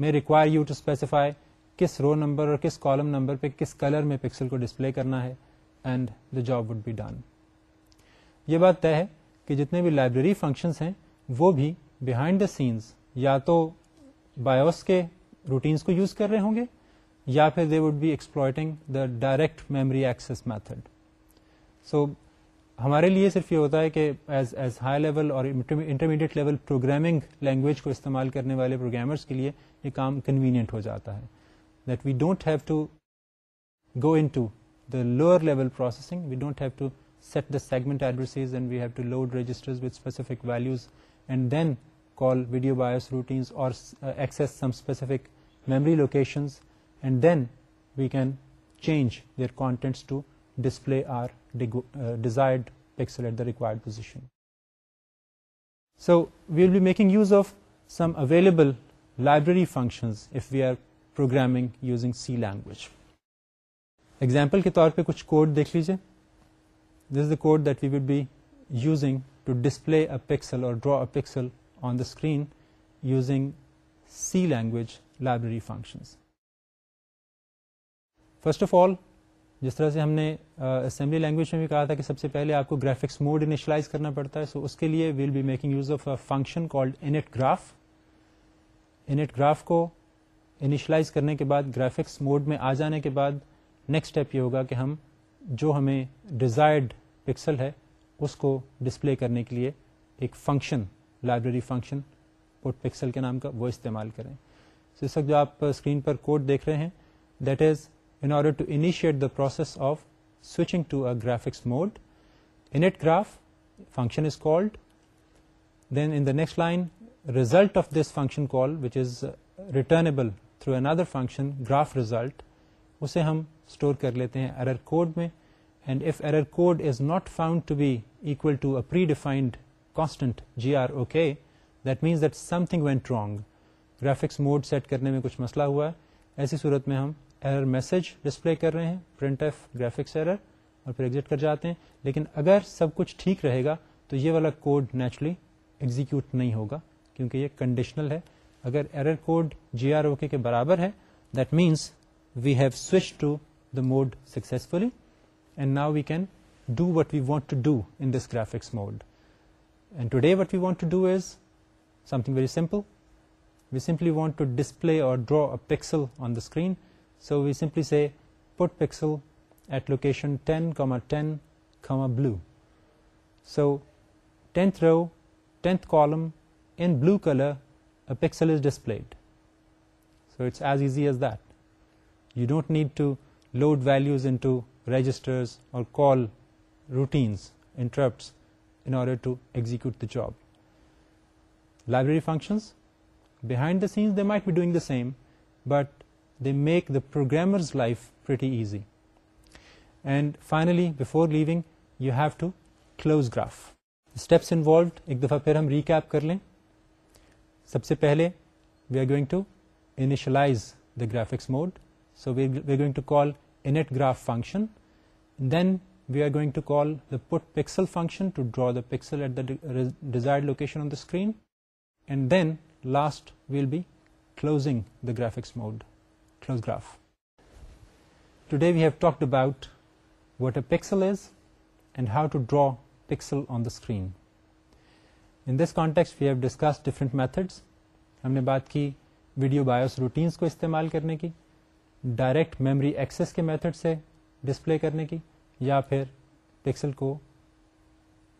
may require you to specify کس رو نمبر اور کس کالم نمبر پہ کس کلر میں پکسل کو ڈسپلے کرنا ہے and the job would be done یہ بات طے ہے کہ جتنے بھی لائبریری ہیں وہ بھی بہائنڈ دا سینس یا تو بایوس کے روٹینس کو یوز کر رہے ہوں گے یا پھر they would be exploiting the direct memory access method so ہمارے لیے صرف یہ ہوتا ہے کہ ایز ایز ہائی لیول اور انٹرمیڈیٹ لیول پروگرامنگ لینگویج کو استعمال کرنے والے پروگرامرس کے لیے یہ کام کنوینئنٹ ہو جاتا ہے that we don't have to go into the lower level processing. We don't have to set the segment addresses, and we have to load registers with specific values and then call video bias routines or uh, access some specific memory locations, and then we can change their contents to display our uh, desired pixel at the required position. So we will be making use of some available library functions if we are programming using C language example کے طور پہ کچھ code دیکھ لیجیے this the code that we would be using to display a pixel اور draw a pixel on the screen using C language library functions first of all جس طرح سے ہم نے اسمبلی uh, لینگویج میں بھی کہا تھا کہ سب سے پہلے آپ کو گرافکس موڈ انیشلائز کرنا پڑتا ہے سو so اس کے لیے we'll be making use of a function called init graph init graph کو انیشلائز کرنے کے بعد گرافکس موڈ میں آ جانے کے بعد نیکسٹ اسٹیپ یہ ہوگا کہ ہم جو ہمیں ڈیزائرڈ پکسل ہے اس کو ڈسپلے کرنے کے لیے ایک فنکشن لائبریری فنکشن پکسل کے نام کا وہ استعمال کریں so, اس وقت جو آپ اسکرین پر کوڈ دیکھ رہے ہیں that is in order to initiate the process of switching to a graphics mode init graph function is called then in the next line result of this function call which is returnable through another function graph result اسے ہم store کر لیتے ہیں error code میں and if error code is not found to be equal to a defined constant G R O K that means that something went wrong graphics mode set کرنے میں کچھ مسئلہ ہوا ہے ایسی صورت میں ہم ایرر میسج ڈسپلے کر رہے ہیں پرنٹ ایف گرافکس ایرر اور پھر ایگزٹ کر جاتے ہیں لیکن اگر سب کچھ ٹھیک رہے گا تو یہ والا کوڈ نیچرلی ایگزیکیوٹ نہیں ہوگا کیونکہ یہ کنڈیشنل ہے اگر error code G R O K برابر ہے that means we have switch to the mode successfully and now we can do what we want to do in this graphics mode and today what we want to do is something very simple we simply want to display اور draw a pixel on the screen so we simply say put pixel at location ten ten comma blue so tenth row tenth column in blue colour pixel is display so it's as easy as that you don't need to load values into register call routines interrupts in order to execute the job library functions behind the scenes they might be doing the same but they make the programmer's life very easy and finally before leaving you have to close graph steps involved ایک دفعہ پھر ہم recap کر لیں سب سے پہلے we are going to initialize the graphics mode so we are going to call init graph function then we are going to call the put pixel function to draw the pixel at the desired location on the screen and then last we'll be closing the graphics mode close graph today we have talked about what a pixel is and how to draw pixel on the screen in this context we have discuss different methods ہم نے بات کی video BIOS routines کو استعمال کرنے کی direct memory access کے method سے ڈسپلے کرنے کی یا پھر پکسل کو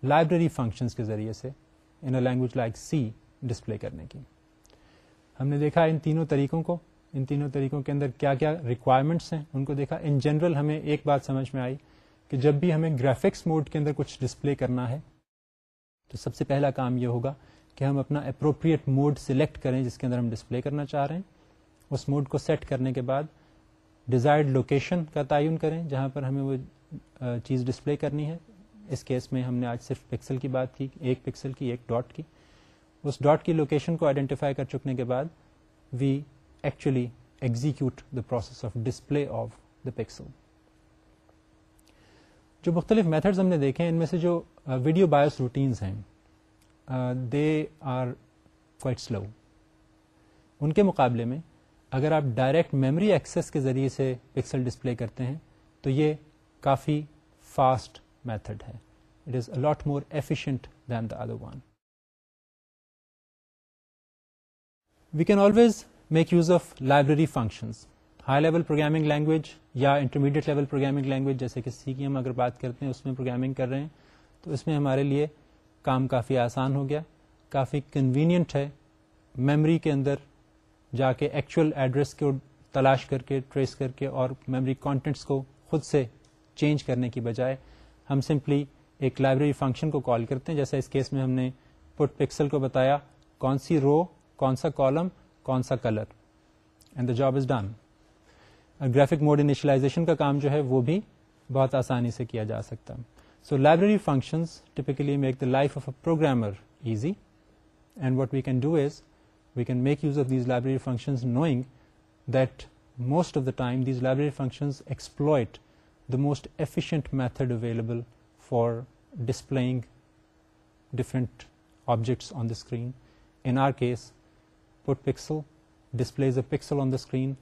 لائبریری فنکشنس کے ذریعے سے in a language like C display کرنے کی ہم نے دیکھا ان تینوں طریقوں کو ان تینوں طریقوں کے اندر کیا کیا ریکوائرمنٹس ہیں ان کو دیکھا ان جنرل ہمیں ایک بات سمجھ میں آئی کہ جب بھی ہمیں گرافکس موڈ کے اندر کچھ ڈسپلے کرنا ہے تو سب سے پہلا کام یہ ہوگا کہ ہم اپنا اپروپریٹ موڈ سلیکٹ کریں جس کے اندر ہم ڈسپلے کرنا چاہ رہے ہیں اس موڈ کو سیٹ کرنے کے بعد ڈیزائرڈ لوکیشن کا تعین کریں جہاں پر ہمیں وہ چیز ڈسپلے کرنی ہے اس کیس میں ہم نے آج صرف پکسل کی بات کی ایک پکسل کی ایک ڈاٹ کی اس ڈاٹ کی لوکیشن کو آئیڈینٹیفائی کر چکنے کے بعد we actually execute the process of display of the pixel جو مختلف میتھڈز ہم نے دیکھے ہیں ان میں سے جو ویڈیو بایوس روٹینز ہیں دے آر کوائٹ سلو ان کے مقابلے میں اگر آپ ڈائریکٹ میموری ایکسیس کے ذریعے سے پکسل ڈسپلے کرتے ہیں تو یہ کافی فاسٹ میتھڈ ہے it is a lot more efficient than the other one we can always make use of library functions high level programming language یا انٹرمیڈیٹ لیول پروگرامنگ لینگویج جیسے کہ سی کی ہم اگر بات کرتے ہیں اس میں پروگرامنگ کر رہے ہیں تو اس میں ہمارے لیے کام کافی آسان ہو گیا کافی کنوینئنٹ ہے میمری کے اندر جا کے ایکچوئل ایڈریس کو تلاش کر کے ٹریس کر کے اور میمری کانٹینٹس کو خود سے چینج کرنے کی بجائے ہم سمپلی ایک لائبریری فنکشن کو کال کرتے ہیں جیسے اس کیس میں ہم نے پٹ پکسل کو بتایا کون سی رو کون سا کالم کون سا colour and the job is done graphic mode initialization کا کام جو ہے وہ بھی بہت آسانی سے کیا جا سکتا سو library functions typically make the life of a programmer easy and what we can do is we can make use of these library functions knowing that most of the time these library functions exploit the most efficient method available for displaying different objects on the screen in our case put pixel display pixel on the screen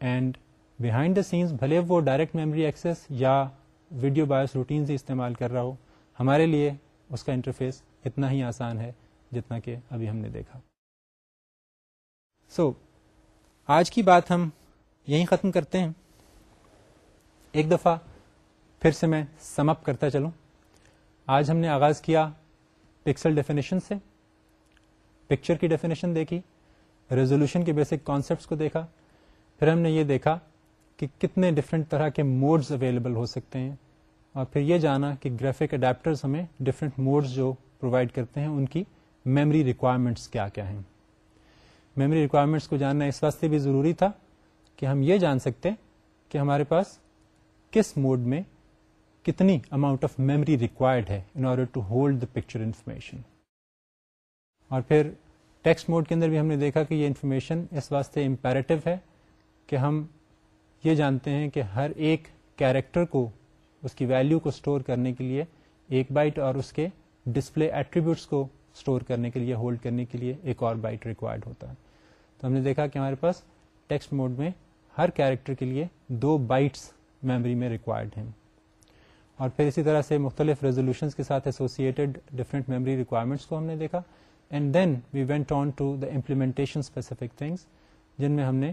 and behind the scenes بھلے وہ direct memory access یا video BIOS routine سے استعمال کر رہا ہو ہمارے لیے اس کا انٹرفیس اتنا ہی آسان ہے جتنا کہ ابھی ہم نے دیکھا سو so, آج کی بات ہم یہیں ختم کرتے ہیں ایک دفعہ پھر سے میں سم اپ کرتا چلوں آج ہم نے آغاز کیا پکسل ڈیفینیشن سے پکچر کی ڈیفینیشن دیکھی ریزولوشن کے بیسک کانسیپٹس کو دیکھا پھر ہم نے یہ دیکھا کہ کتنے ڈفرینٹ طرح کے موڈز اویلیبل ہو سکتے ہیں اور پھر یہ جانا کہ گرافک ہمیں ڈفرینٹ موڈز جو پرووائڈ کرتے ہیں ان کی میمری ریکوائرمنٹس کیا کیا ہیں میموری ریکوائرمنٹس کو جاننا اس واسطے بھی ضروری تھا کہ ہم یہ جان سکتے ہیں کہ ہمارے پاس کس موڈ میں کتنی اماؤنٹ آف میمری ریکوائرڈ ہے in order to hold the picture information اور پھر ٹیکسٹ موڈ کے اندر بھی ہم نے دیکھا کہ یہ انفارمیشن اس واسطے امپیریٹو ہے کہ ہم یہ جانتے ہیں کہ ہر ایک کیریکٹر کو اس کی ویلو کو اسٹور کرنے کے لیے ایک بائٹ اور اس کے ڈسپلے ایٹریبیوٹس کو اسٹور کرنے کے لیے ہولڈ کرنے کے لیے ایک اور بائٹ ریکوائرڈ ہوتا ہے تو ہم نے دیکھا کہ ہمارے پاس ٹیکسٹ موڈ میں ہر کیریکٹر کے لیے دو بائٹس میموری میں ریکوائرڈ ہیں اور پھر اسی طرح سے مختلف ریزولوشنس کے ساتھ ایسوسیڈ ڈفرینٹ میموری ریکوائرمنٹس کو ہم نے دیکھا and then we went on to the implementation specific things جن میں ہم نے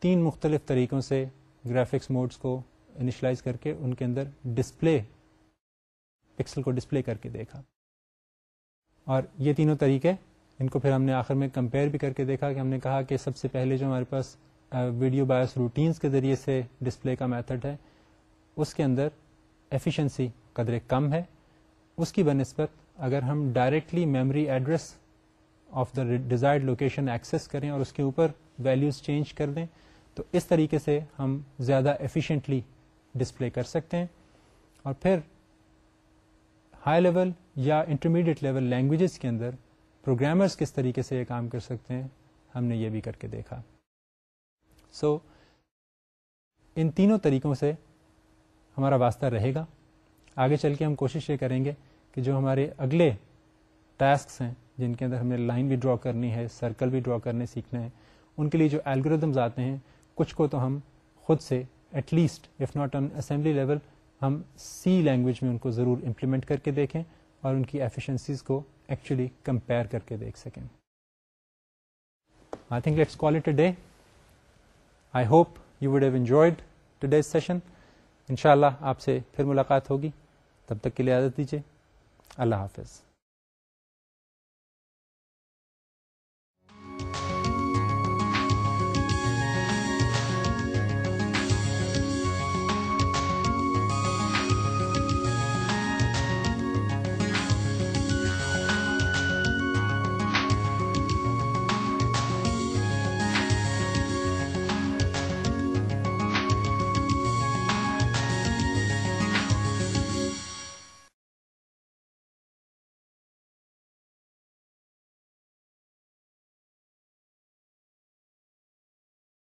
تین مختلف طریقوں سے گرافکس موڈس کو انیشلائز کر کے ان کے اندر ڈسپلے پکسل کو ڈسپلے کر کے دیکھا اور یہ تینوں طریقے ان کو پھر ہم نے آخر میں کمپیئر بھی کر کے دیکھا کہ ہم نے کہا کہ سب سے پہلے جو ہمارے پاس ویڈیو بایوس روٹینس کے ذریعے سے ڈسپلے کا میتھڈ ہے اس کے اندر ایفیشنسی قدرے کم ہے اس کی بنسبت اگر ہم directly memory address of the desired location access کریں اور اس کے اوپر ویلیوز چینج کر دیں تو اس طریقے سے ہم زیادہ ایفیشینٹلی ڈسپلے کر سکتے ہیں اور پھر ہائی لیول یا انٹرمیڈیٹ لیول لینگویجز کے اندر پروگرامرز کس طریقے سے یہ کام کر سکتے ہیں ہم نے یہ بھی کر کے دیکھا سو so, ان تینوں طریقوں سے ہمارا واسطہ رہے گا آگے چل کے ہم کوشش یہ کریں گے کہ جو ہمارے اگلے ٹاسک ہیں جن کے اندر ہم نے لائن بھی ڈرا کرنی ہے سرکل بھی ڈرا کرنے سیکھنا ہے ان کے لیے جو الگوریدمز آتے ہیں کچھ کو تو ہم خود سے at least if not on assembly level ہم سی لینگویج میں ان کو ضرور امپلیمنٹ کر کے دیکھیں اور ان کی ایفیشنسیز کو ایکچولی کمپیئر کر کے دیکھ سکیں I think let's call it a day I hope you would have enjoyed today session ان شاء اللہ آپ سے پھر ملاقات ہوگی تب تک کے لیے عادت دیجیے اللہ حافظ